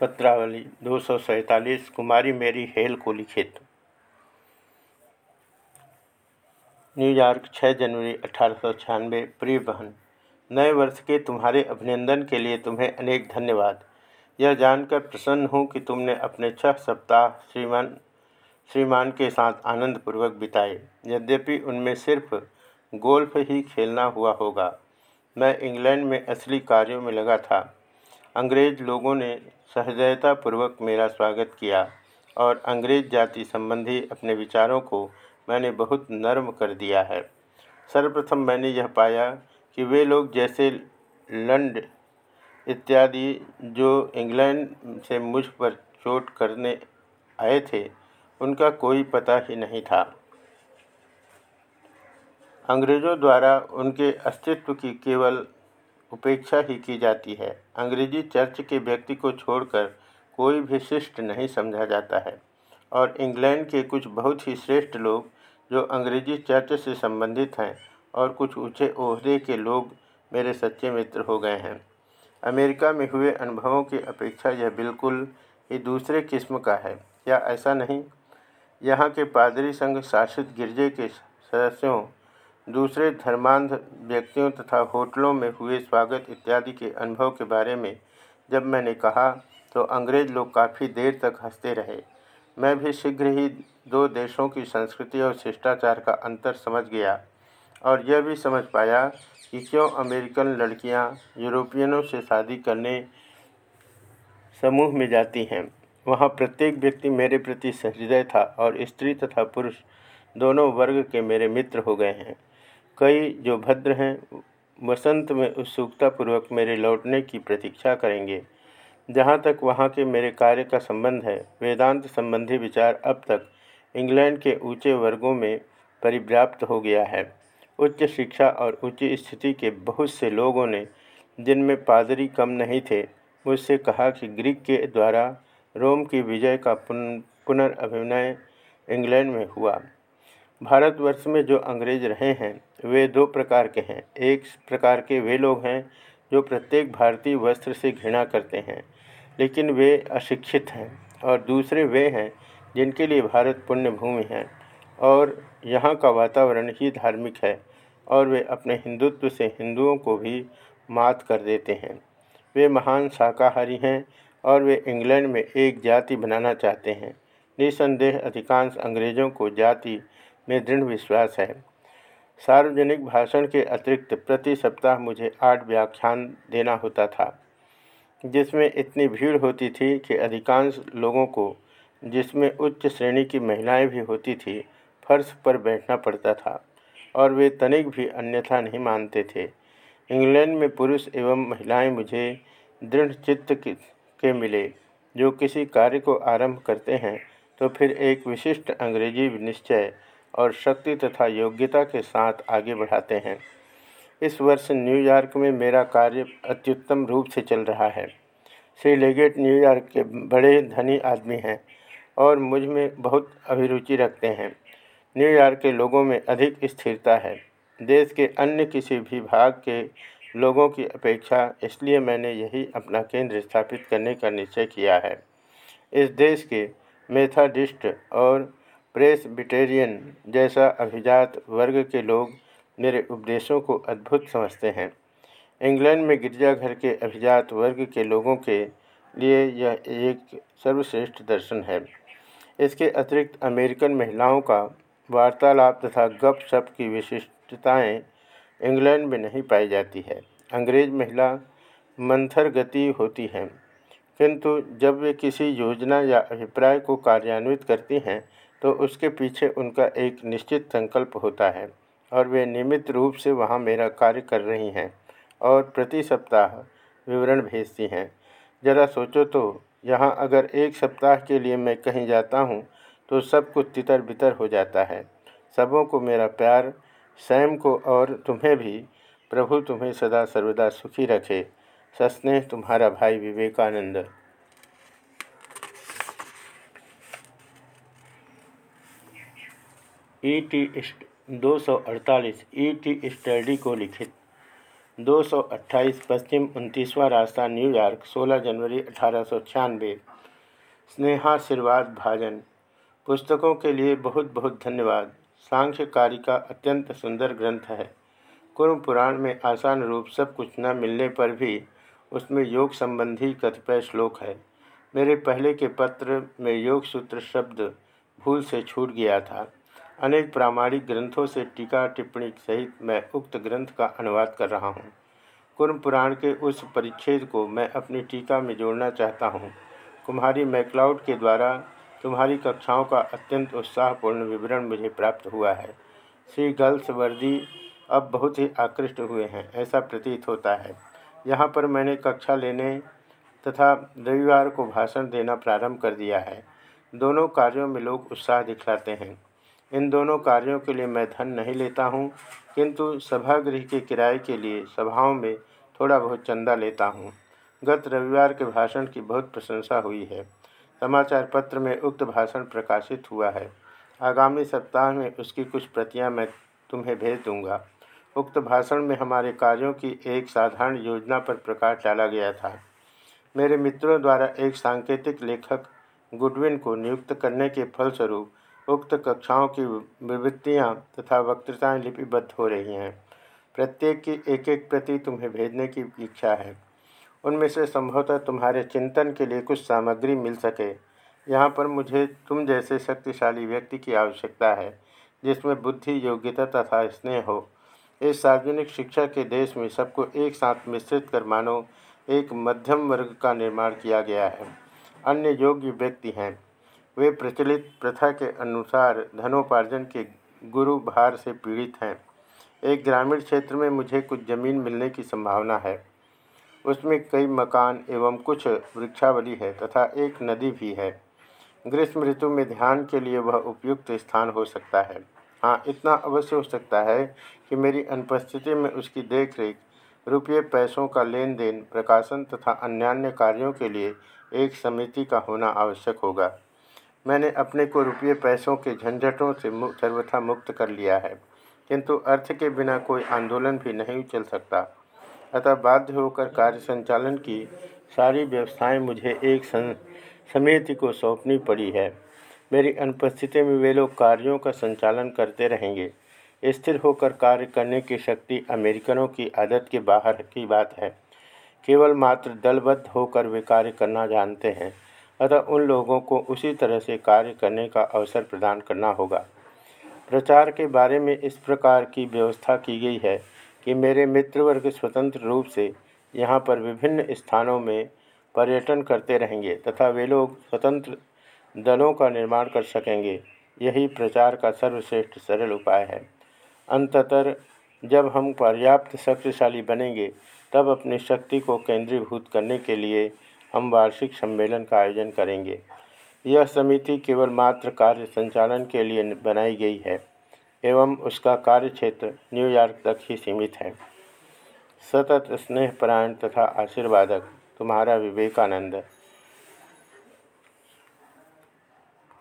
पत्रावली, दो सौ सैंतालीस, कुमारी मेरी हेल को लिखित न्यूयॉर्क 6 जनवरी अठारह प्रिय बहन नए वर्ष के तुम्हारे अभिनंदन के लिए तुम्हें अनेक धन्यवाद। यह जानकर प्रसन्न हूँ कि तुमने अपने छह सप्ताह श्रीमान श्रीमान के साथ आनंदपूर्वक बिताए। यद्यपि उनमें सिर्फ़ गोल्फ ही खेलना हुआ होगा। मैं इंग्लैंड में असली कार्यों में लगा था। अंग्रेज़ लोगों ने सहृदयतापूर्वक मेरा स्वागत किया और अंग्रेज़ जाति संबंधी अपने विचारों को मैंने बहुत नर्म कर दिया है। सर्वप्रथम मैंने यह पाया कि वे लोग जैसे लंड इत्यादि जो इंग्लैंड से मुझ पर चोट करने आए थे, उनका कोई पता ही नहीं था। अंग्रेज़ों द्वारा उनके अस्तित्व की केवल उपेक्षा ही की जाती है। अंग्रेज़ी चर्च के व्यक्ति को छोड़कर कोई भी शिष्ट नहीं समझा जाता है। और इंग्लैंड के कुछ बहुत ही श्रेष्ठ लोग, जो अंग्रेज़ी चर्च से संबंधित हैं और कुछ ऊँचे ओहदे के लोग, मेरे सच्चे मित्र हो गए हैं। अमेरिका में हुए अनुभवों की अपेक्षा यह बिल्कुल ही दूसरे किस्म का है। क्या ऐसा नहीं? यहाँ के पादरी संघ शासित गिरजे के सदस्यों दूसरे धर्मांध व्यक्तियों तथा होटलों में हुए स्वागत इत्यादि के अनुभव के बारे में जब मैंने कहा तो अंग्रेज़ लोग काफ़ी देर तक हँसते रहे। मैं भी शीघ्र ही दो देशों की संस्कृति और शिष्टाचार का अंतर समझ गया और यह भी समझ पाया कि क्यों अमेरिकन लड़कियाँ यूरोपियनों से शादी करने समूह में जाती हैं। वहाँ प्रत्येक व्यक्ति मेरे प्रति सहृदय था और स्त्री तथा पुरुष दोनों वर्ग के मेरे मित्र हो गए हैं। कई जो भद्र हैं, वसंत में उत्सुकतापूर्वक मेरे लौटने की प्रतीक्षा करेंगे। जहाँ तक वहाँ के मेरे कार्य का संबंध है, वेदांत संबंधी विचार अब तक इंग्लैंड के ऊँचे वर्गों में परिव्याप्त हो गया है। उच्च शिक्षा और उच्च स्थिति के बहुत से लोगों ने, जिनमें पादरी कम नहीं थे, मुझसे कहा कि ग्रीक के द्वारा रोम की विजय का पुनर्अभिनय इंग्लैंड में हुआ। भारतवर्ष में जो अंग्रेज़ रहे हैं, वे दो प्रकार के हैं। एक प्रकार के वे लोग हैं, जो प्रत्येक भारतीय वस्त्र से घृणा करते हैं, लेकिन वे अशिक्षित हैं, और दूसरे वे हैं, जिनके लिए भारत पुण्य भूमि है, और यहाँ का वातावरण ही धार्मिक है, और वे अपने हिंदुत्व से हिंदुओं को भी मात कर देते हैं। वे महान शाकाहारी हैं, और वे इंग्लैंड में एक जाति बनाना चाहते हैं। निसंदेह अधिकांश अंग्रेज़ों को जाति में दृढ़ विश्वास है। सार्वजनिक भाषण के अतिरिक्त प्रति सप्ताह मुझे आठ व्याख्यान देना होता था, जिसमें इतनी भीड़ होती थी कि अधिकांश लोगों को, जिसमें उच्च श्रेणी की महिलाएँ भी होती थी, फर्श पर बैठना पड़ता था, और वे तनिक भी अन्यथा नहीं मानते थे। इंग्लैंड में पुरुष एवं महिलाएँ मुझे दृढ़ चित्त के मिले, जो किसी कार्य को आरंभ करते हैं तो फिर एक विशिष्ट अंग्रेज़ी निश्चय और शक्ति तथा योग्यता के साथ आगे बढ़ाते हैं। इस वर्ष न्यूयॉर्क में मेरा कार्य अत्युत्तम रूप से चल रहा है। श्री लेगेट न्यूयॉर्क के बड़े धनी आदमी हैं और मुझमें बहुत अभिरुचि रखते हैं। न्यूयॉर्क के लोगों में अधिक स्थिरता है। देश के अन्य किसी भी भाग के लोगों की अपेक्षा इसलिए मैंने यही अपना केंद्र स्थापित करने का निश्चय किया है। इस देश के मेथाडिस्ट और प्रेसबिटेरियन जैसा अभिजात वर्ग के लोग मेरे उपदेशों को अद्भुत समझते हैं। इंग्लैंड में गिरजाघर के अभिजात वर्ग के लोगों के लिए यह एक सर्वश्रेष्ठ दर्शन है। इसके अतिरिक्त अमेरिकन महिलाओं का वार्तालाप तथा गप शप की विशिष्टताएँ इंग्लैंड में नहीं पाई जाती है। अंग्रेज़ महिला मंथर गति होती हैं, किंतु जब वे किसी योजना या अभिप्राय को कार्यान्वित करती हैं तो उसके पीछे उनका एक निश्चित संकल्प होता है और वे नियमित रूप से वहाँ मेरा कार्य कर रही हैं और प्रति सप्ताह विवरण भेजती हैं। ज़रा सोचो तो यहाँ अगर एक सप्ताह के लिए मैं कहीं जाता हूँ तो सब कुछ तितर बितर हो जाता है। सबों को मेरा प्यार सैम को और तुम्हें भी, प्रभु तुम्हें सदा सर्वदा सुखी रखे। सस्नेह तुम्हारा भाई विवेकानंद। ई टी दो सौ अड़तालीस ई टी स्टडी को लिखित। 228 पश्चिम उनतीसवां रास्ता न्यूयॉर्क 16 जनवरी अठारह सौ छियानवे। स्नेहाशीर्वाद भाजन। पुस्तकों के लिए बहुत बहुत धन्यवाद। सांख्य कार्य का अत्यंत सुंदर ग्रंथ है। कुर्म पुराण में आसान रूप सब कुछ न मिलने पर भी उसमें योग संबंधी कतिपय श्लोक है। मेरे पहले के पत्र में योग सूत्र शब्द भूल से छूट गया था। अनेक प्रामाणिक ग्रंथों से टीका टिप्पणी सहित मैं उक्त ग्रंथ का अनुवाद कर रहा हूँ। कुर्म पुराण के उस परिच्छेद को मैं अपनी टीका में जोड़ना चाहता हूँ। कुम्हारी मैकलाउड के द्वारा तुम्हारी कक्षाओं का अत्यंत उत्साहपूर्ण विवरण मुझे प्राप्त हुआ है। श्री गर्ल्स वर्दी अब बहुत ही आकृष्ट हुए हैं, ऐसा प्रतीत होता है। यहाँ पर मैंने कक्षा लेने तथा रविवार को भाषण देना प्रारंभ कर दिया है। दोनों कार्यों में लोग उत्साह दिखलाते हैं। इन दोनों कार्यों के लिए मैं धन नहीं लेता हूँ, किंतु सभागृह के किराए के लिए सभाओं में थोड़ा बहुत चंदा लेता हूँ। गत रविवार के भाषण की बहुत प्रशंसा हुई है। समाचार पत्र में उक्त भाषण प्रकाशित हुआ है। आगामी सप्ताह में उसकी कुछ प्रतियाँ मैं तुम्हें भेज दूँगा। उक्त भाषण में हमारे कार्यों की एक साधारण योजना पर प्रकाश डाला गया था। मेरे मित्रों द्वारा एक सांकेतिक लेखक, गुडविन को नियुक्त करने के फलस्वरूप उक्त कक्षाओं की विवृत्तियाँ तथा वक्तृताएँ लिपिबद्ध हो रही हैं। प्रत्येक की एक एक प्रति तुम्हें भेजने की इच्छा है। उनमें से संभवतः तुम्हारे चिंतन के लिए कुछ सामग्री मिल सके। यहाँ पर मुझे तुम जैसे शक्तिशाली व्यक्ति की आवश्यकता है, जिसमें बुद्धि, योग्यता तथा स्नेह हो। इस सार्वजनिक शिक्षा के देश में सबको एक साथ मिश्रित कर मानो, एक मध्यम वर्ग का निर्माण किया गया है। अन्य योग्य व्यक्ति हैं। वे प्रचलित प्रथा के अनुसार धनोपार्जन के गुरु भार से पीड़ित हैं। एक ग्रामीण क्षेत्र में मुझे कुछ ज़मीन मिलने की संभावना है। उसमें कई मकान एवं कुछ वृक्षावली है तथा एक नदी भी है। ग्रीष्म ऋतु में ध्यान के लिए वह उपयुक्त स्थान हो सकता है। हाँ इतना अवश्य हो सकता है कि मेरी अनुपस्थिति में उसकी देखरेख, रुपये, पैसों का लेन देन प्रकाशन तथा अन्यान्य कार्यों के लिए एक समिति का होना आवश्यक होगा। मैंने अपने को रुपये पैसों के झंझटों से सर्वथा मुक्त कर लिया है, किंतु अर्थ के बिना कोई आंदोलन भी नहीं चल सकता। अतः बाध्य होकर कार्य संचालन की सारी व्यवस्थाएँ मुझे एक समिति को सौंपनी पड़ी है। मेरी अनुपस्थिति में वे लोग कार्यों का संचालन करते रहेंगे। स्थिर होकर कार्य करने की शक्ति अमेरिकनों की आदत के बाहर की बात है। केवल मात्र दलबद्ध होकर वे कार्य करना जानते हैं। अतः उन लोगों को उसी तरह से कार्य करने का अवसर प्रदान करना होगा। प्रचार के बारे में इस प्रकार की व्यवस्था की गई है कि मेरे मित्र वर्ग स्वतंत्र रूप से यहाँ पर विभिन्न स्थानों में पर्यटन करते रहेंगे तथा वे लोग स्वतंत्र दलों का निर्माण कर सकेंगे। यही प्रचार का सर्वश्रेष्ठ सरल उपाय है। अंततर जब हम पर्याप्त शक्तिशाली बनेंगे, तब अपनी शक्ति को केंद्रीभूत करने के लिए हम वार्षिक सम्मेलन का आयोजन करेंगे। यह समिति केवल मात्र कार्य संचालन के लिए बनाई गई है, एवं उसका कार्य क्षेत्र न्यूयॉर्क तक ही सीमित है। सतत स्नेहपरायण तथा आशीर्वादक, तुम्हारा विवेकानंद।